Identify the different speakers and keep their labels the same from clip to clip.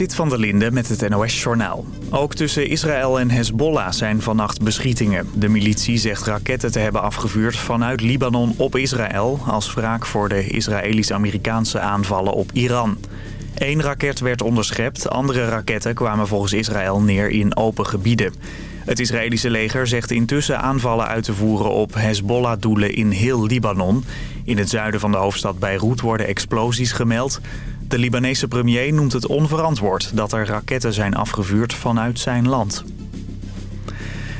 Speaker 1: Zit van der Linde met het NOS-journaal. Ook tussen Israël en Hezbollah zijn vannacht beschietingen. De militie zegt raketten te hebben afgevuurd vanuit Libanon op Israël... als wraak voor de Israëlisch-Amerikaanse aanvallen op Iran. Eén raket werd onderschept, andere raketten kwamen volgens Israël neer in open gebieden. Het Israëlische leger zegt intussen aanvallen uit te voeren op Hezbollah-doelen in heel Libanon. In het zuiden van de hoofdstad Beirut worden explosies gemeld... De Libanese premier noemt het onverantwoord dat er raketten zijn afgevuurd vanuit zijn land.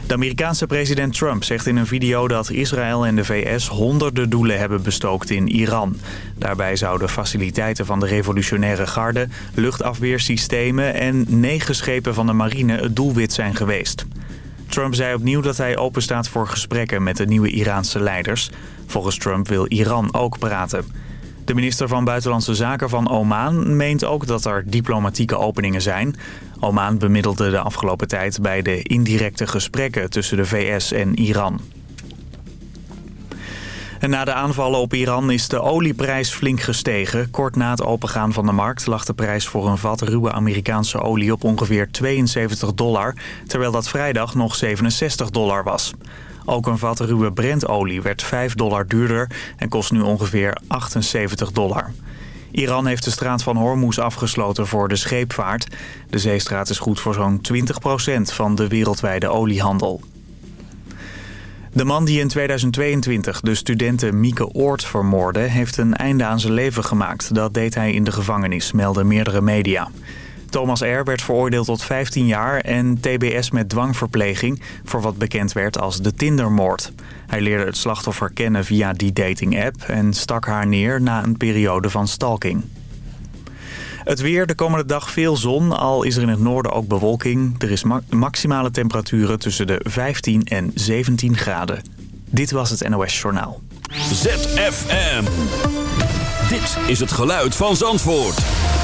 Speaker 1: De Amerikaanse president Trump zegt in een video dat Israël en de VS honderden doelen hebben bestookt in Iran. Daarbij zouden faciliteiten van de revolutionaire garde, luchtafweersystemen en negen schepen van de marine het doelwit zijn geweest. Trump zei opnieuw dat hij openstaat voor gesprekken met de nieuwe Iraanse leiders. Volgens Trump wil Iran ook praten. De minister van Buitenlandse Zaken van Oman meent ook dat er diplomatieke openingen zijn. Oman bemiddelde de afgelopen tijd bij de indirecte gesprekken tussen de VS en Iran. En na de aanvallen op Iran is de olieprijs flink gestegen. Kort na het opengaan van de markt lag de prijs voor een vat ruwe Amerikaanse olie op ongeveer 72 dollar... terwijl dat vrijdag nog 67 dollar was. Ook een vat ruwe Brentolie werd 5 dollar duurder en kost nu ongeveer 78 dollar. Iran heeft de straat van Hormuz afgesloten voor de scheepvaart. De zeestraat is goed voor zo'n 20% van de wereldwijde oliehandel. De man die in 2022 de studenten Mieke Oort vermoordde... heeft een einde aan zijn leven gemaakt. Dat deed hij in de gevangenis, melden meerdere media. Thomas R. werd veroordeeld tot 15 jaar en tbs met dwangverpleging... voor wat bekend werd als de Tindermoord. Hij leerde het slachtoffer kennen via die dating-app... en stak haar neer na een periode van stalking. Het weer, de komende dag veel zon, al is er in het noorden ook bewolking. Er is maximale temperaturen tussen de 15 en 17 graden. Dit was het NOS Journaal.
Speaker 2: ZFM. Dit is het geluid van Zandvoort.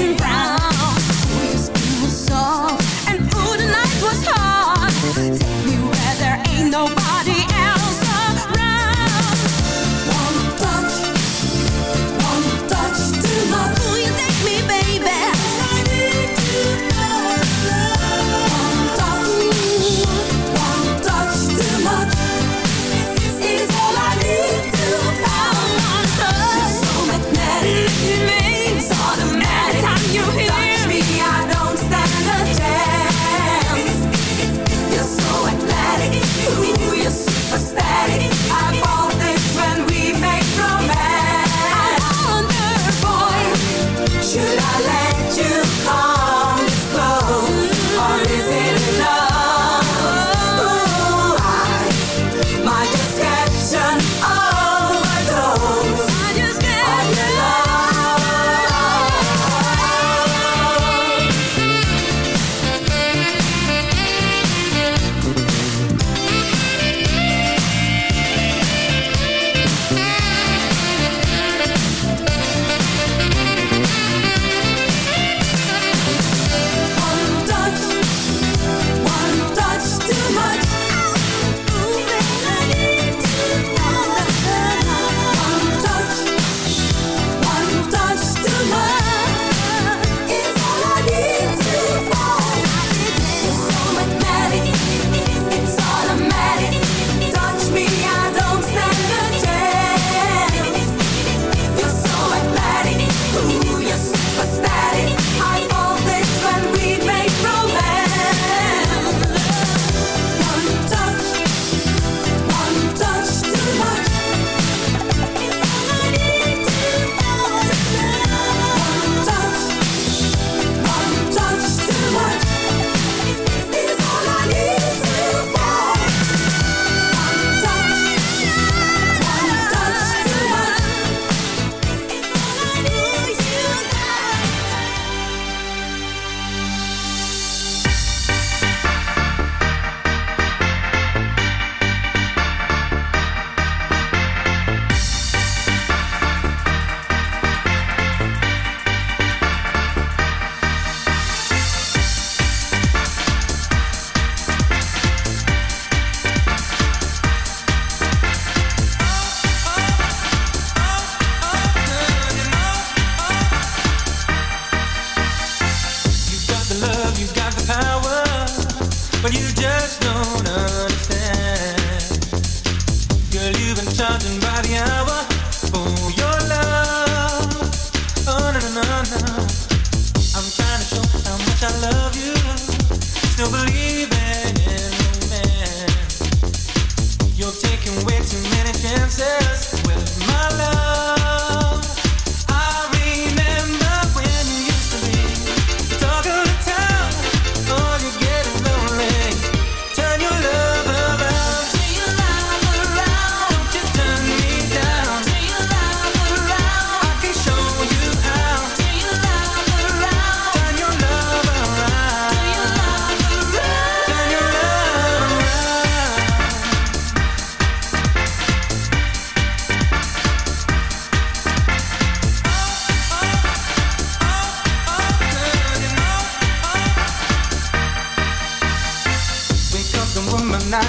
Speaker 3: You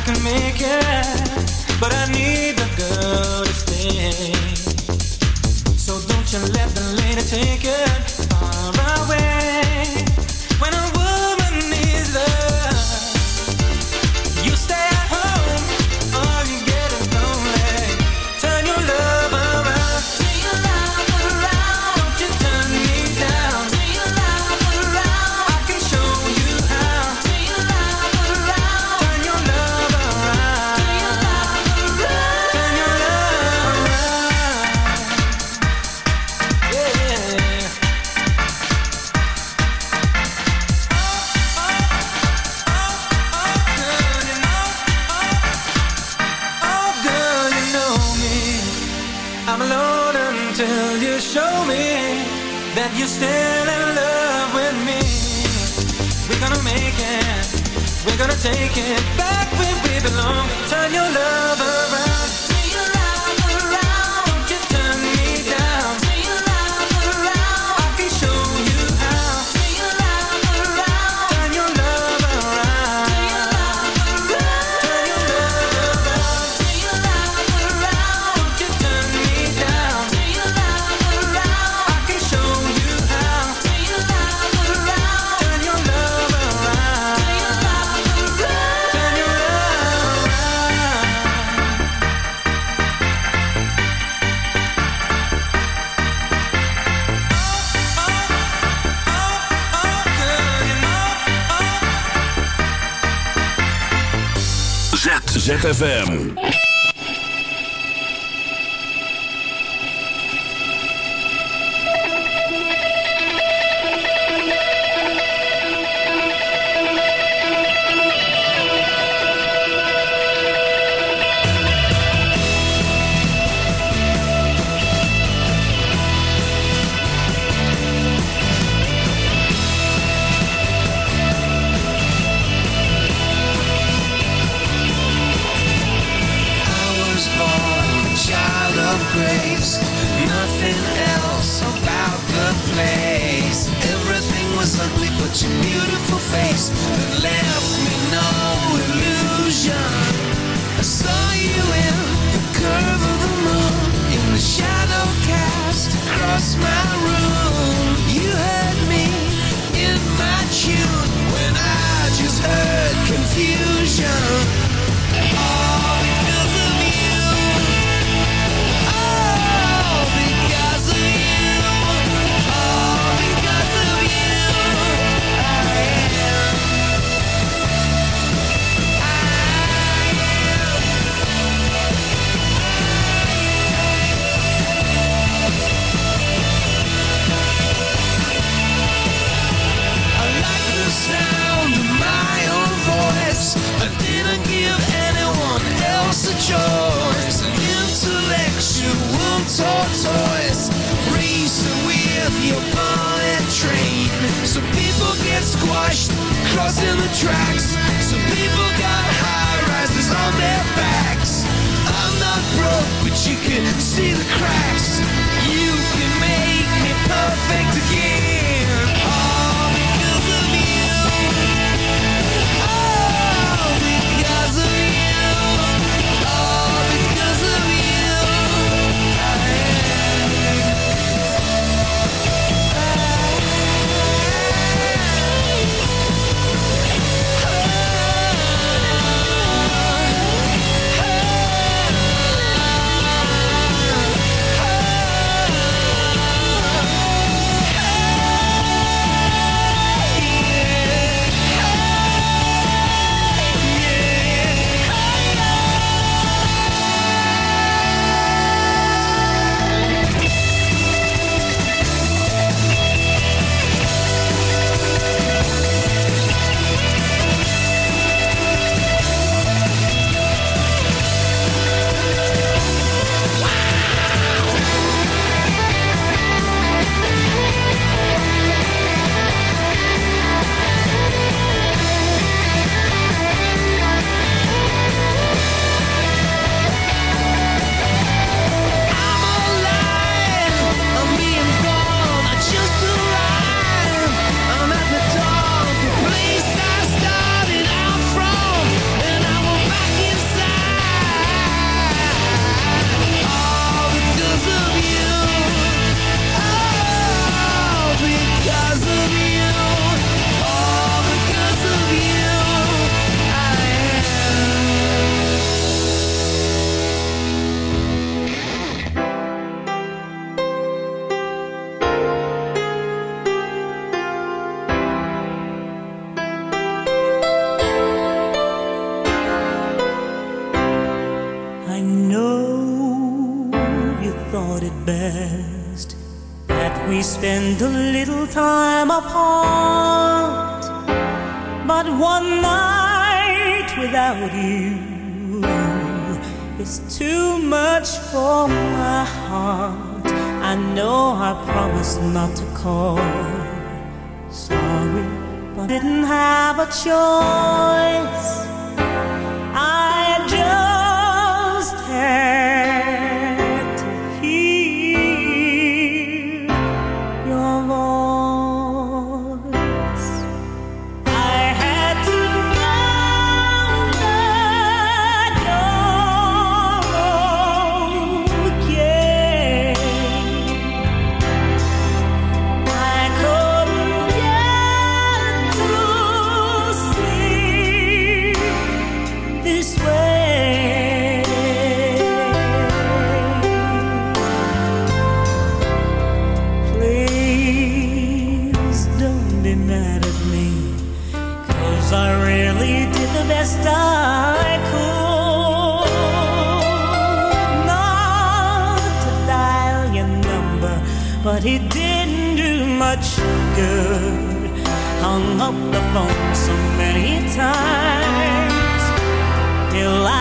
Speaker 3: can make
Speaker 4: it, but I need.
Speaker 5: ZFM.
Speaker 2: smile A bullet train. Some people get squashed crossing
Speaker 3: the tracks. Some people got high rises on their backs. I'm not broke, but you can
Speaker 2: see
Speaker 3: the cracks. best that we spend a little time apart, but one night without you is too much for my heart. I know I promised not to call. Sorry, but didn't have a choice. flown so many times. till I.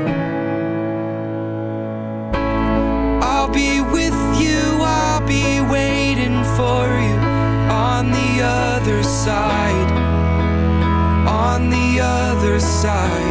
Speaker 6: side, on the other side.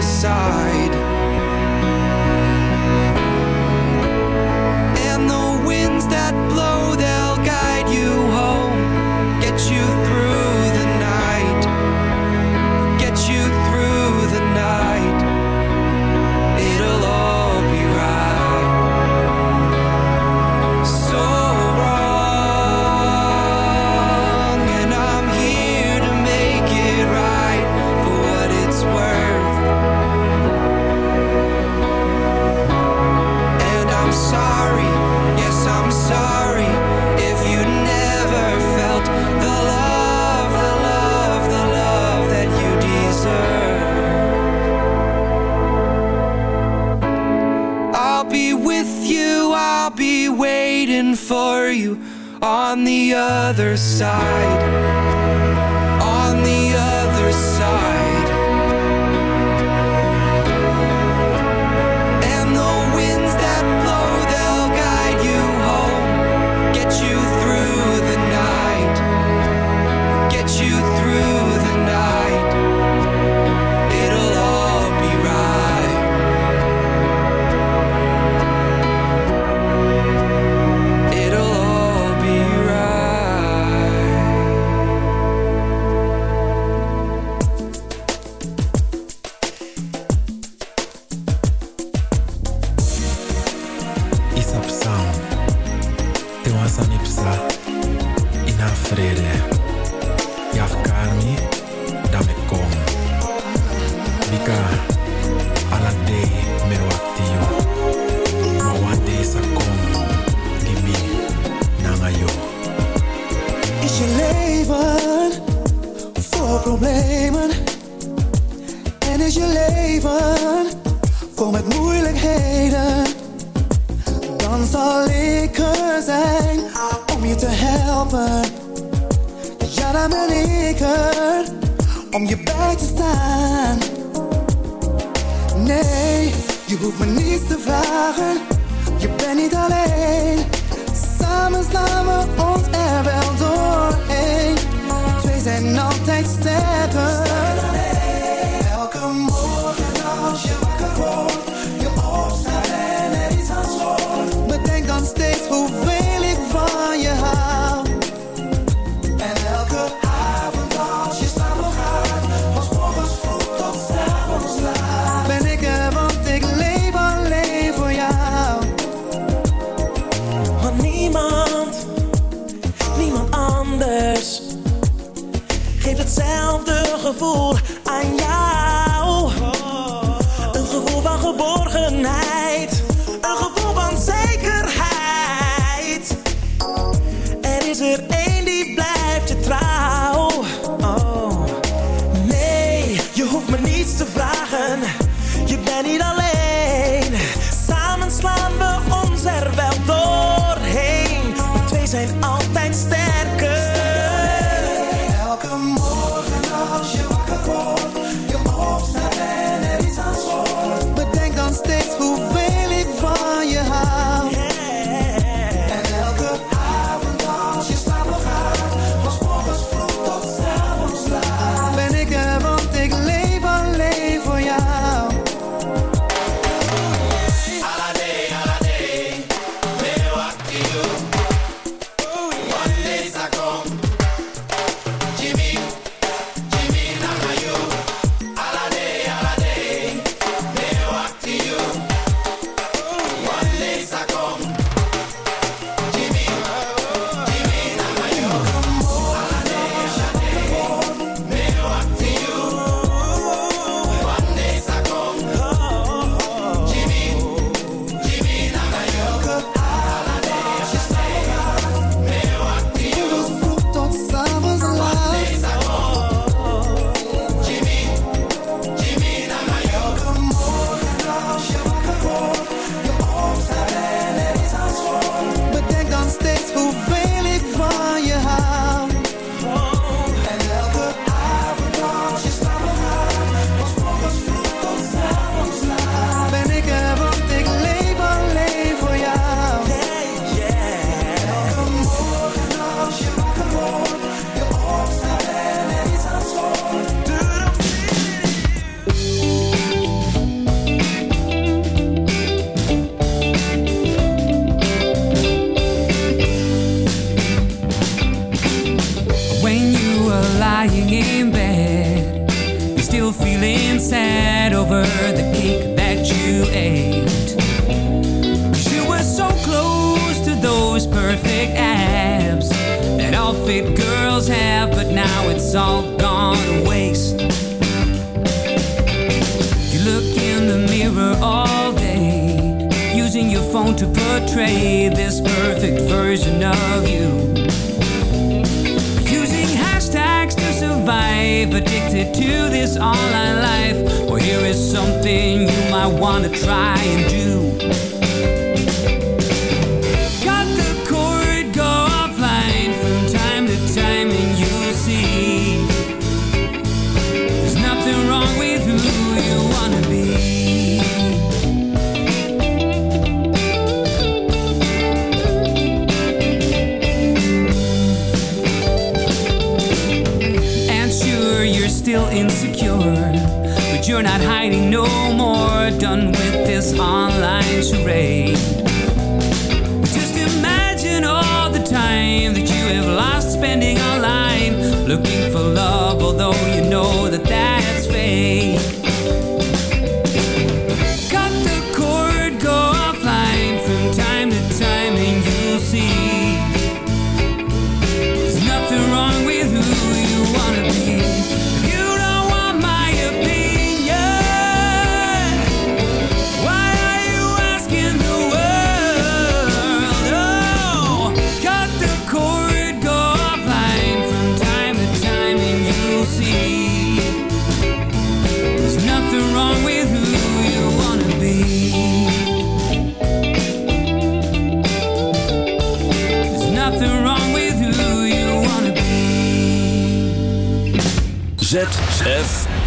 Speaker 6: other on the other side.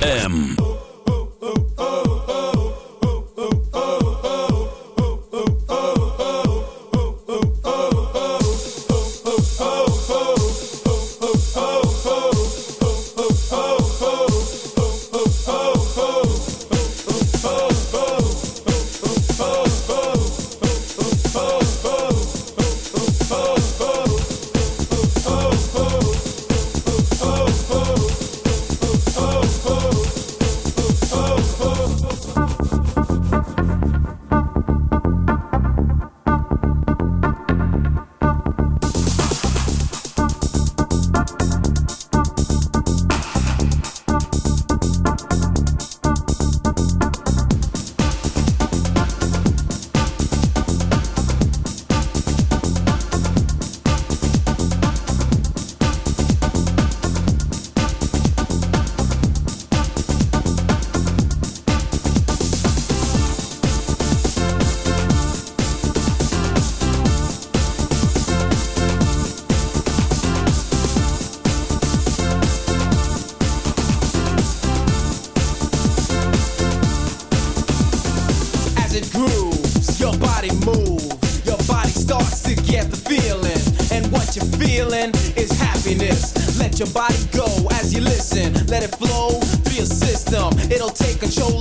Speaker 6: M. It'll
Speaker 7: take control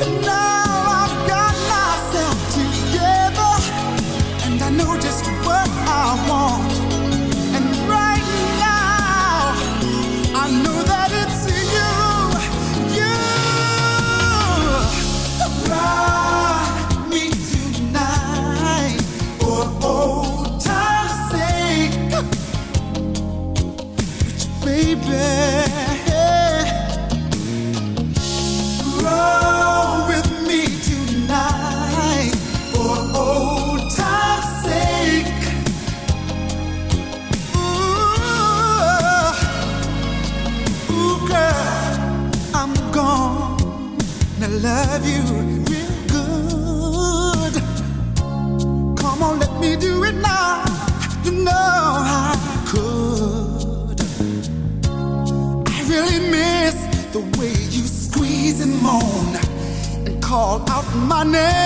Speaker 7: And I
Speaker 6: out my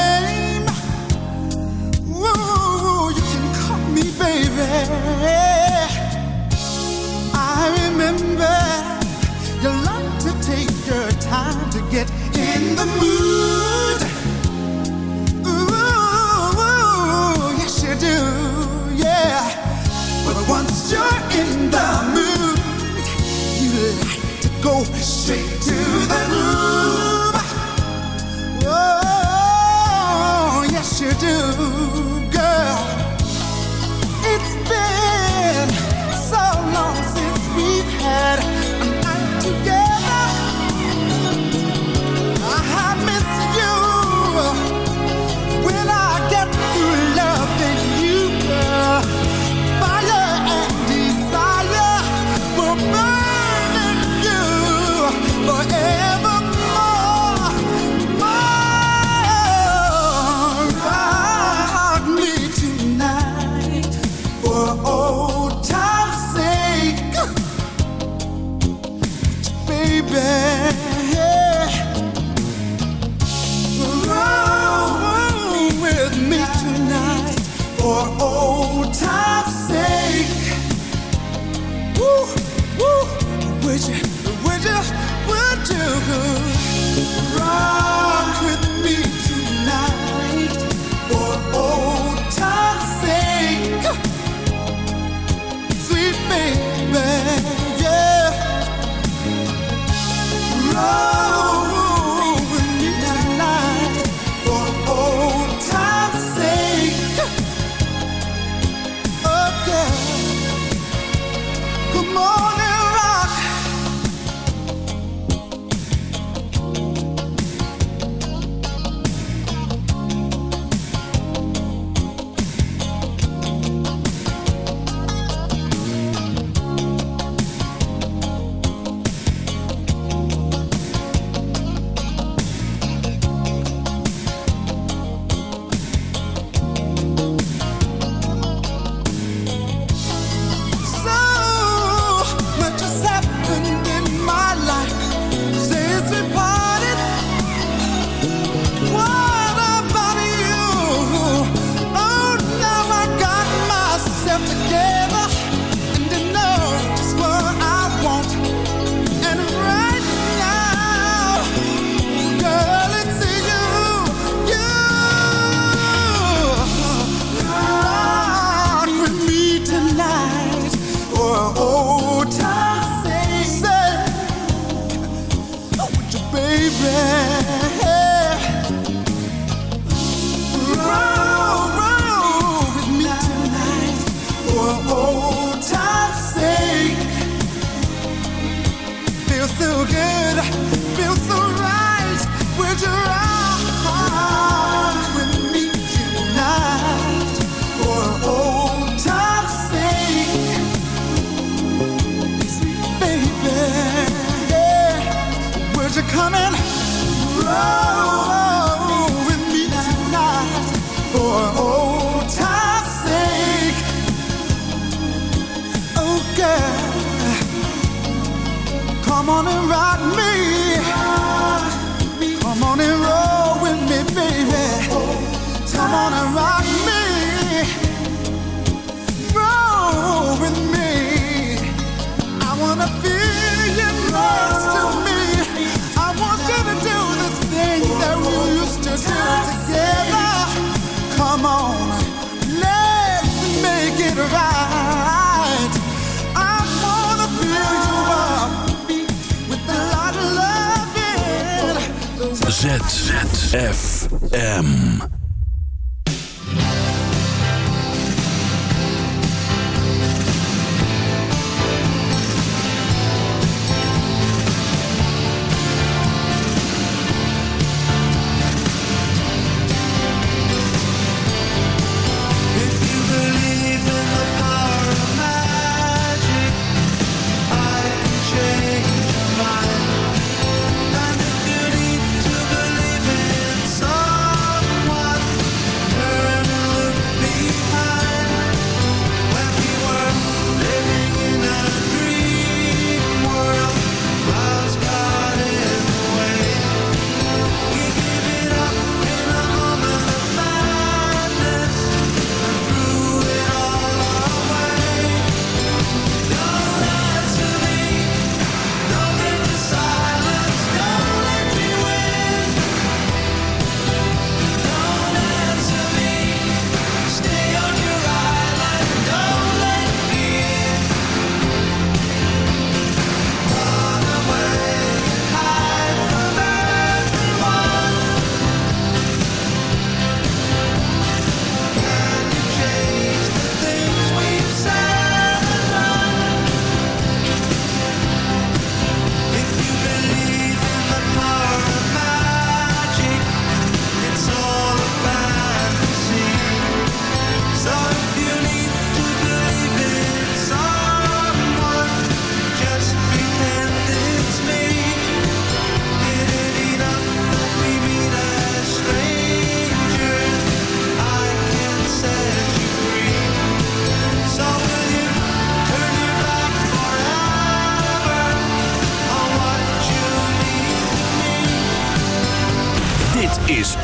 Speaker 2: ZFM.